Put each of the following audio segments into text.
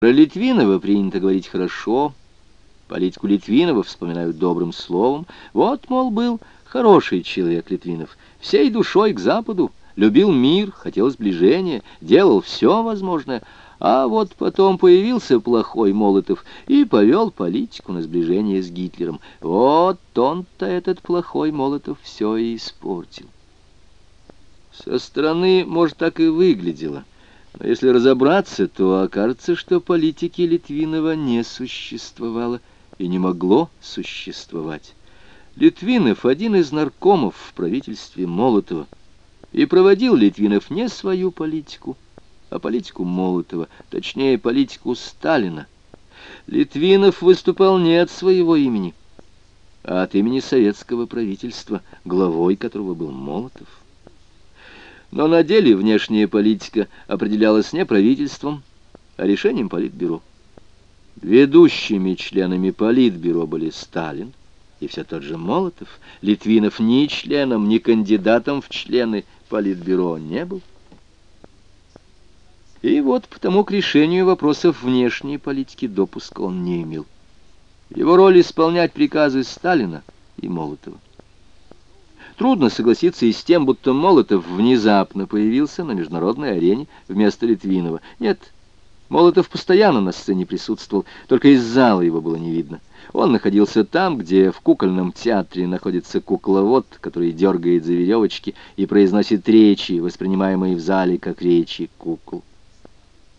Про Литвинова принято говорить хорошо, политику Литвинова вспоминают добрым словом. Вот, мол, был хороший человек Литвинов, всей душой к Западу, любил мир, хотел сближения, делал все возможное, а вот потом появился плохой Молотов и повел политику на сближение с Гитлером. Вот он-то, этот плохой Молотов, все и испортил. Со стороны, может, так и выглядело. Но если разобраться, то окажется, что политики Литвинова не существовало и не могло существовать. Литвинов один из наркомов в правительстве Молотова, и проводил Литвинов не свою политику, а политику Молотова, точнее, политику Сталина. Литвинов выступал не от своего имени, а от имени советского правительства, главой которого был Молотов. Но на деле внешняя политика определялась не правительством, а решением Политбюро. Ведущими членами Политбюро были Сталин и все тот же Молотов. Литвинов ни членом, ни кандидатом в члены Политбюро не был. И вот потому к решению вопросов внешней политики допуска он не имел. Его роль исполнять приказы Сталина и Молотова. Трудно согласиться и с тем, будто Молотов внезапно появился на международной арене вместо Литвинова. Нет, Молотов постоянно на сцене присутствовал, только из зала его было не видно. Он находился там, где в кукольном театре находится кукловод, который дергает за веревочки и произносит речи, воспринимаемые в зале как речи кукол.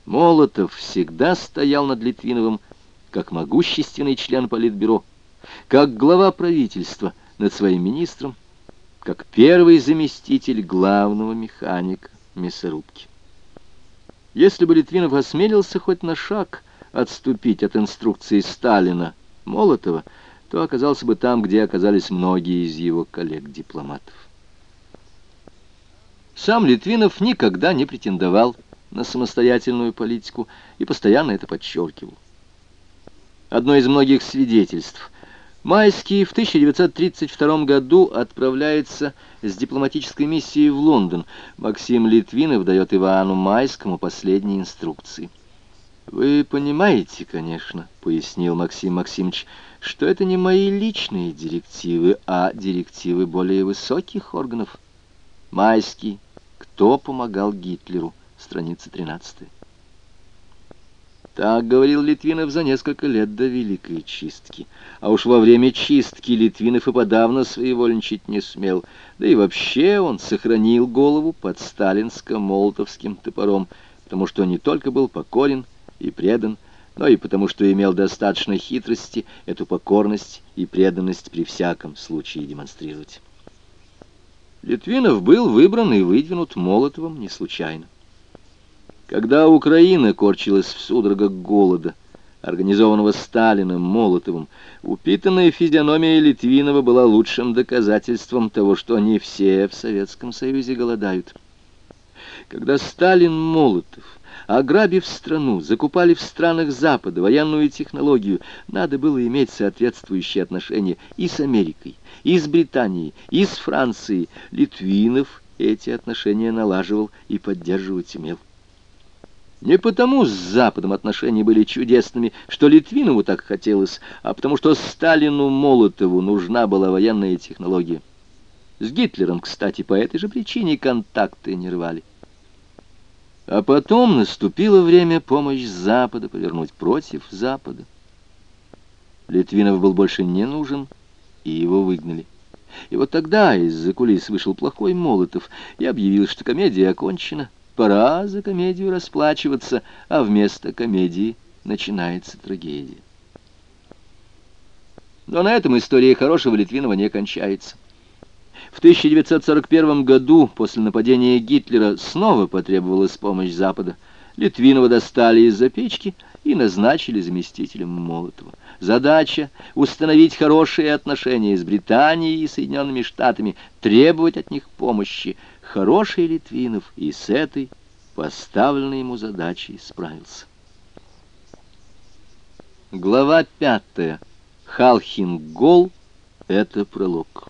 Молотов всегда стоял над Литвиновым, как могущественный член Политбюро, как глава правительства над своим министром, как первый заместитель главного механика мясорубки. Если бы Литвинов осмелился хоть на шаг отступить от инструкции Сталина, Молотова, то оказался бы там, где оказались многие из его коллег-дипломатов. Сам Литвинов никогда не претендовал на самостоятельную политику и постоянно это подчеркивал. Одно из многих свидетельств – Майский в 1932 году отправляется с дипломатической миссией в Лондон. Максим Литвинов дает Ивану Майскому последние инструкции. «Вы понимаете, конечно, — пояснил Максим Максимович, — что это не мои личные директивы, а директивы более высоких органов. Майский. Кто помогал Гитлеру? Страница 13. Так говорил Литвинов за несколько лет до Великой Чистки. А уж во время чистки Литвинов и подавно своевольничать не смел. Да и вообще он сохранил голову под сталинско-молотовским топором, потому что не только был покорен и предан, но и потому что имел достаточно хитрости эту покорность и преданность при всяком случае демонстрировать. Литвинов был выбран и выдвинут Молотовым не случайно. Когда Украина корчилась в судорогах голода, организованного Сталиным, Молотовым, упитанная физиономия Литвинова была лучшим доказательством того, что они все в Советском Союзе голодают. Когда Сталин, Молотов, ограбив страну, закупали в странах Запада военную технологию, надо было иметь соответствующие отношения и с Америкой, и с Британией, и с Францией. Литвинов эти отношения налаживал и поддерживать умел. Не потому с Западом отношения были чудесными, что Литвинову так хотелось, а потому что Сталину Молотову нужна была военная технология. С Гитлером, кстати, по этой же причине контакты не рвали. А потом наступило время помощь Запада повернуть против Запада. Литвинов был больше не нужен, и его выгнали. И вот тогда из-за кулис вышел плохой Молотов и объявил, что комедия окончена. Пора за комедию расплачиваться, а вместо комедии начинается трагедия. Но на этом история хорошего Литвинова не кончается. В 1941 году, после нападения Гитлера, снова потребовалась помощь Запада. Литвинова достали из-за печки и назначили заместителем Молотова. Задача — установить хорошие отношения с Британией и Соединенными Штатами, требовать от них помощи. Хороший Литвинов и с этой поставленной ему задачей справился. Глава пятая. Халхин-Гол — это пролог.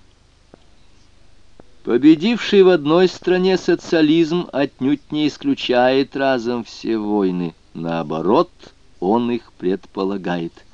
Победивший в одной стране социализм отнюдь не исключает разом все войны. Наоборот, он их предполагает.